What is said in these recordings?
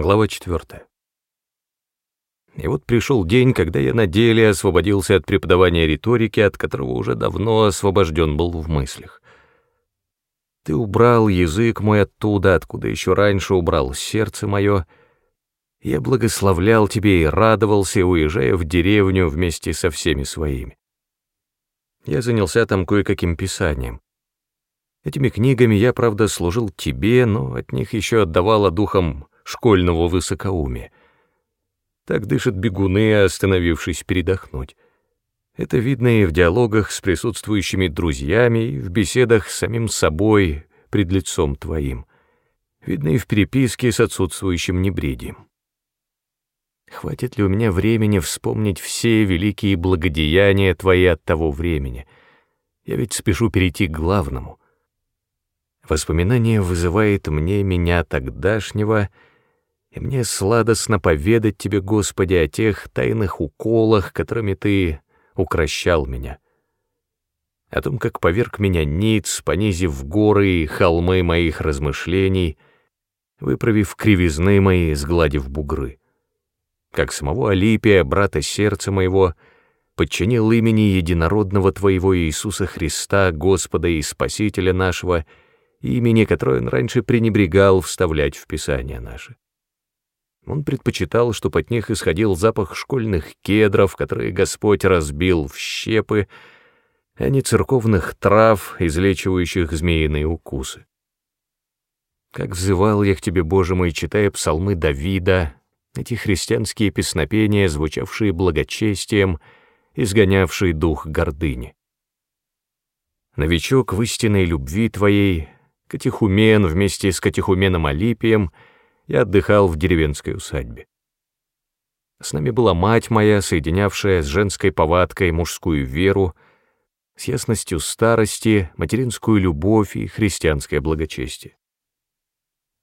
Глава 4. И вот пришел день, когда я на деле освободился от преподавания риторики, от которого уже давно освобожден был в мыслях. Ты убрал язык мой оттуда, откуда еще раньше убрал сердце мое. Я благословлял тебе и радовался, уезжая в деревню вместе со всеми своими. Я занялся там кое-каким писанием. Этими книгами я, правда, служил тебе, но от них еще отдавало духом школьного высокоумия. Так дышат бегуны, остановившись передохнуть. Это видно и в диалогах с присутствующими друзьями, и в беседах с самим собой пред лицом твоим. Видно и в переписке с отсутствующим небредием. Хватит ли у меня времени вспомнить все великие благодеяния твои от того времени? Я ведь спешу перейти к главному. Воспоминание вызывает мне меня тогдашнего — и мне сладостно поведать тебе, Господи, о тех тайных уколах, которыми Ты укращал меня, о том, как поверг меня ниц, понизив горы и холмы моих размышлений, выправив кривизны мои, сгладив бугры, как самого Алипия, брата сердца моего, подчинил имени единородного Твоего Иисуса Христа, Господа и Спасителя нашего, имени, которое он раньше пренебрегал вставлять в Писание наше. Он предпочитал, чтобы от них исходил запах школьных кедров, которые Господь разбил в щепы, а не церковных трав, излечивающих змеиные укусы. Как взывал я к тебе, Боже мой, читая псалмы Давида, эти христианские песнопения, звучавшие благочестием, изгонявшие дух гордыни. Новичок в истинной любви твоей, катехумен вместе с катехуменом Алипием — я отдыхал в деревенской усадьбе. С нами была мать моя, соединявшая с женской повадкой мужскую веру, с ясностью старости, материнскую любовь и христианское благочестие.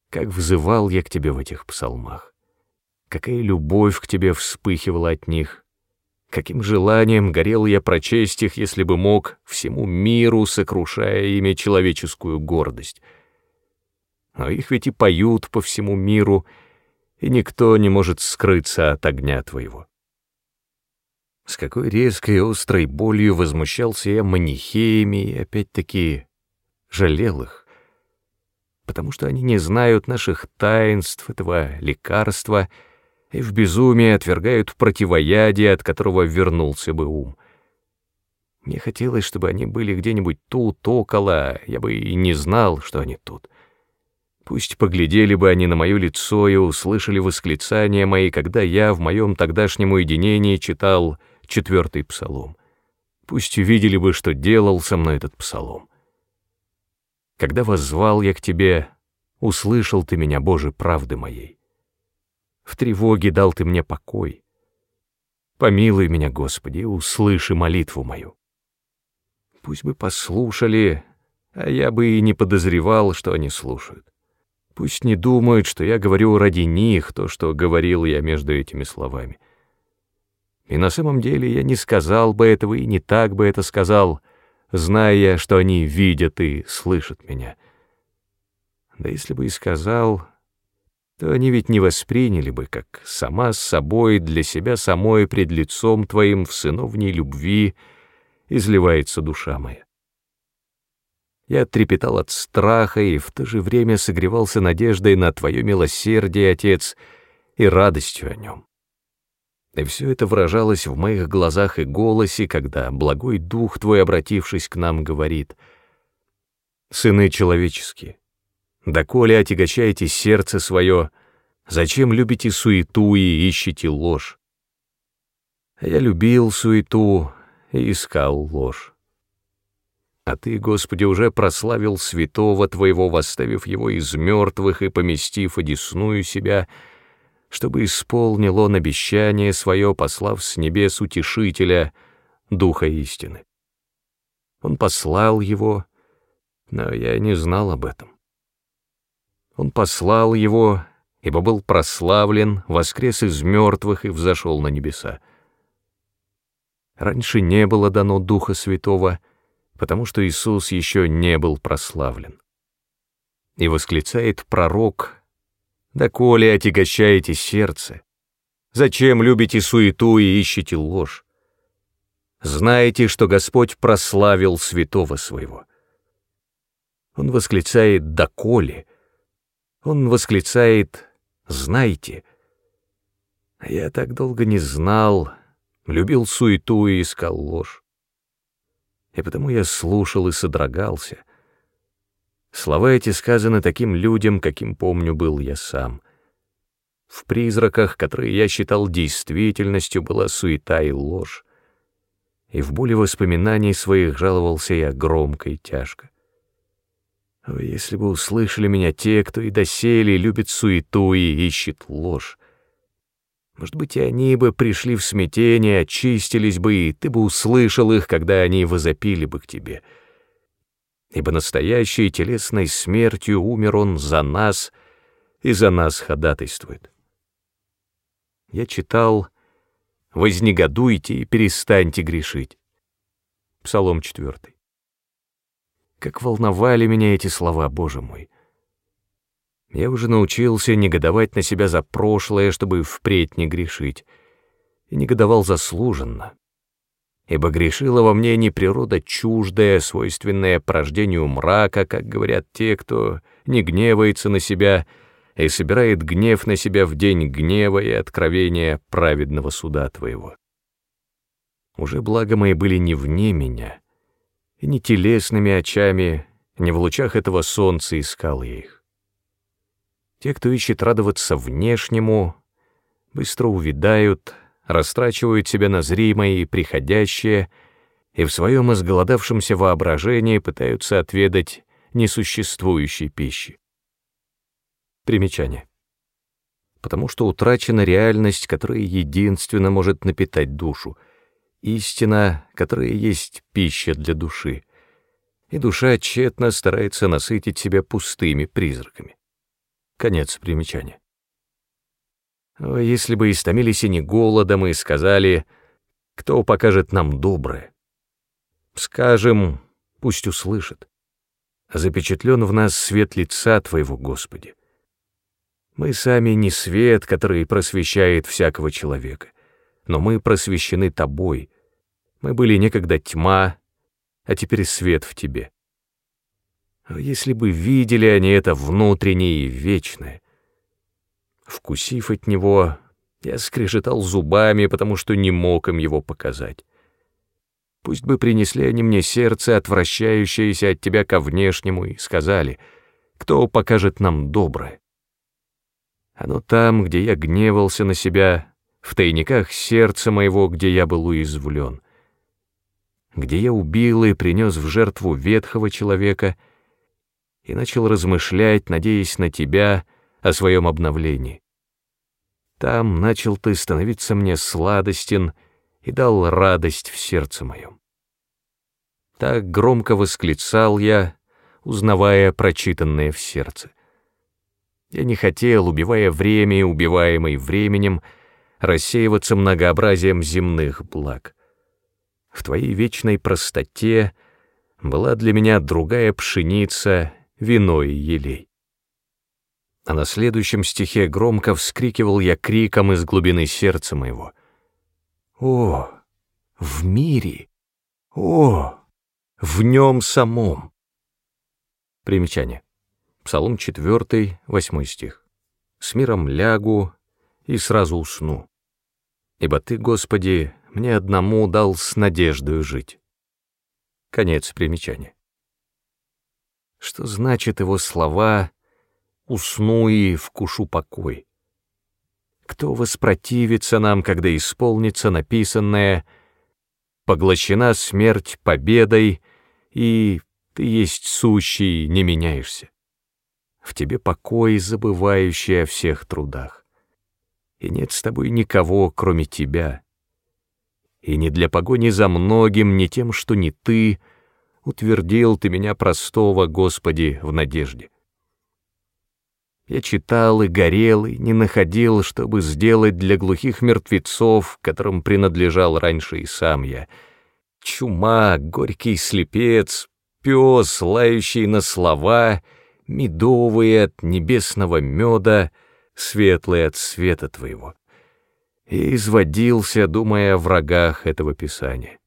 Как взывал я к тебе в этих псалмах, какая любовь к тебе вспыхивала от них, каким желанием горел я прочесть их, если бы мог, всему миру сокрушая ими человеческую гордость — но их ведь и поют по всему миру, и никто не может скрыться от огня твоего. С какой резкой и острой болью возмущался я манихеями и опять-таки жалел их, потому что они не знают наших таинств, этого лекарства, и в безумии отвергают противоядие, от которого вернулся бы ум. Мне хотелось, чтобы они были где-нибудь тут, около, я бы и не знал, что они тут. Пусть поглядели бы они на мое лицо и услышали восклицания мои, когда я в моем тогдашнем уединении читал четвертый псалом. Пусть увидели бы, что делал со мной этот псалом. Когда воззвал я к тебе, услышал ты меня, Боже, правды моей. В тревоге дал ты мне покой. Помилуй меня, Господи, услыши молитву мою. Пусть бы послушали, а я бы и не подозревал, что они слушают. Пусть не думают, что я говорю ради них то, что говорил я между этими словами. И на самом деле я не сказал бы этого и не так бы это сказал, зная, что они видят и слышат меня. Да если бы и сказал, то они ведь не восприняли бы, как сама с собой для себя самой пред лицом твоим в сыновней любви изливается душа моя. Я трепетал от страха и в то же время согревался надеждой на Твое милосердие, Отец, и радостью о нем. И все это выражалось в моих глазах и голосе, когда благой дух Твой, обратившись к нам, говорит, «Сыны человеческие, доколе отягощаете сердце свое, зачем любите суету и ищете ложь? Я любил суету и искал ложь. А ты, Господи, уже прославил святого Твоего, восставив его из мертвых и поместив одесную себя, чтобы исполнил он обещание свое, послав с небес утешителя, Духа истины. Он послал его, но я не знал об этом. Он послал его, ибо был прославлен, воскрес из мертвых и взошел на небеса. Раньше не было дано Духа Святого — потому что Иисус еще не был прославлен. И восклицает пророк, Доколе отягощаете сердце? Зачем любите суету и ищете ложь? Знаете, что Господь прославил святого своего. Он восклицает «доколе», он восклицает «знайте». А я так долго не знал, любил суету и искал ложь. И потому я слушал и содрогался. Слова эти сказаны таким людям, каким помню был я сам. В призраках, которые я считал действительностью, была суета и ложь и в боли воспоминаний своих жаловался я громко и тяжко. О, если бы услышали меня те, кто и доселе любит суету и ищет ложь. Может быть, и они бы пришли в смятение, очистились бы, и ты бы услышал их, когда они возопили бы к тебе. Ибо настоящей телесной смертью умер он за нас и за нас ходатайствует. Я читал вознегодуйте и перестаньте грешить. Псалом 4. Как волновали меня эти слова, Боже мой! Я уже научился негодовать на себя за прошлое, чтобы впредь не грешить, и негодовал заслуженно, ибо грешила во мне не природа чуждая, свойственная порождению мрака, как говорят те, кто не гневается на себя, — и собирает гнев на себя в день гнева и откровения праведного суда твоего. Уже благо мои были не вне меня, и не телесными очами, не в лучах этого солнца искал я их. Те, кто ищет радоваться внешнему, быстро увядают, растрачивают себя на зримое и приходящее, и в своем изголодавшемся воображении пытаются отведать несуществующей пищи. Примечание. Потому что утрачена реальность, которая единственно может напитать душу, истина, которая есть пища для души, и душа тщетно старается насытить себя пустыми призраками. Конец примечания. Если бы истомились они голодом и сказали, кто покажет нам доброе? Скажем, пусть услышит. Запечатлен в нас свет лица Твоего, Господи. Мы сами не свет, который просвещает всякого человека, но мы просвещены тобой. Мы были некогда тьма, а теперь свет в тебе. Если бы видели они это внутреннее и вечное, вкусив от него, я скрежетал зубами, потому что не мог им его показать. Пусть бы принесли они мне сердце, отвращающееся от тебя ко внешнему, и сказали, кто покажет нам доброе. Оно там, где я гневался на себя, в тайниках сердца моего, где я был уязвлен, где я убил и принес в жертву ветхого человека и начал размышлять, надеясь на тебя, о своем обновлении. Там начал ты становиться мне сладостен и дал радость в сердце моем. Так громко восклицал я, узнавая прочитанное в сердце. Я не хотел, убивая время и убиваемый временем, рассеиваться многообразием земных благ. В твоей вечной простоте была для меня другая пшеница, вино и елей. А на следующем стихе громко вскрикивал я криком из глубины сердца моего. «О, в мире! О, в нем самом!» Примечание. Псалом 4, 8 стих. «С миром лягу и сразу усну. Ибо Ты, Господи, мне одному дал с надеждою жить». Конец примечания. Что значит его слова «усну и вкушу покой»? Кто воспротивится нам, когда исполнится написанное «поглощена смерть победой» и «ты есть сущий, не меняешься»? в тебе покой, забывающий о всех трудах. И нет с тобой никого, кроме тебя. И не для погони за многим, не тем, что не ты, утвердил ты меня простого, Господи, в надежде. Я читал и горел, и не находил, чтобы сделать для глухих мертвецов, которым принадлежал раньше и сам я. Чума, горький слепец, пес, лающий на слова — медовые от небесного меда, светлый от света Твоего, и изводился, думая о врагах этого Писания.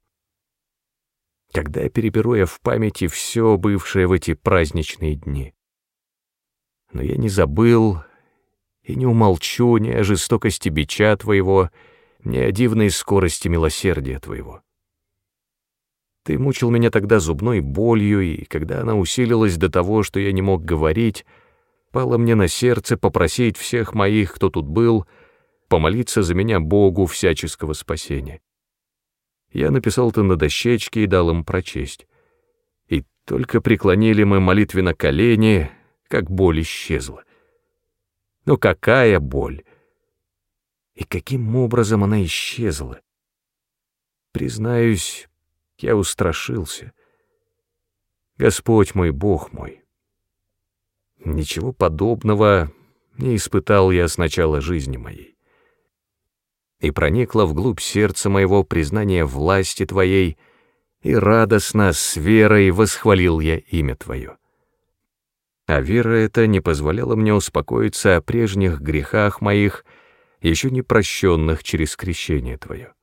Когда переберу я в памяти все бывшее в эти праздничные дни. Но я не забыл и не умолчу ни о жестокости бича Твоего, ни о дивной скорости милосердия Твоего. Ты мучил меня тогда зубной болью, и когда она усилилась до того, что я не мог говорить, пало мне на сердце попросить всех моих, кто тут был, помолиться за меня Богу всяческого спасения. Я написал это на дощечке и дал им прочесть. И только преклонили мы молитвенно колени, как боль исчезла. Но какая боль! И каким образом она исчезла? Признаюсь, я устрашился. Господь мой, Бог мой. Ничего подобного не испытал я с начала жизни моей. И проникло вглубь сердца моего признание власти Твоей, и радостно с верой восхвалил я имя Твое. А вера эта не позволяла мне успокоиться о прежних грехах моих, еще не прощенных через крещение Твое.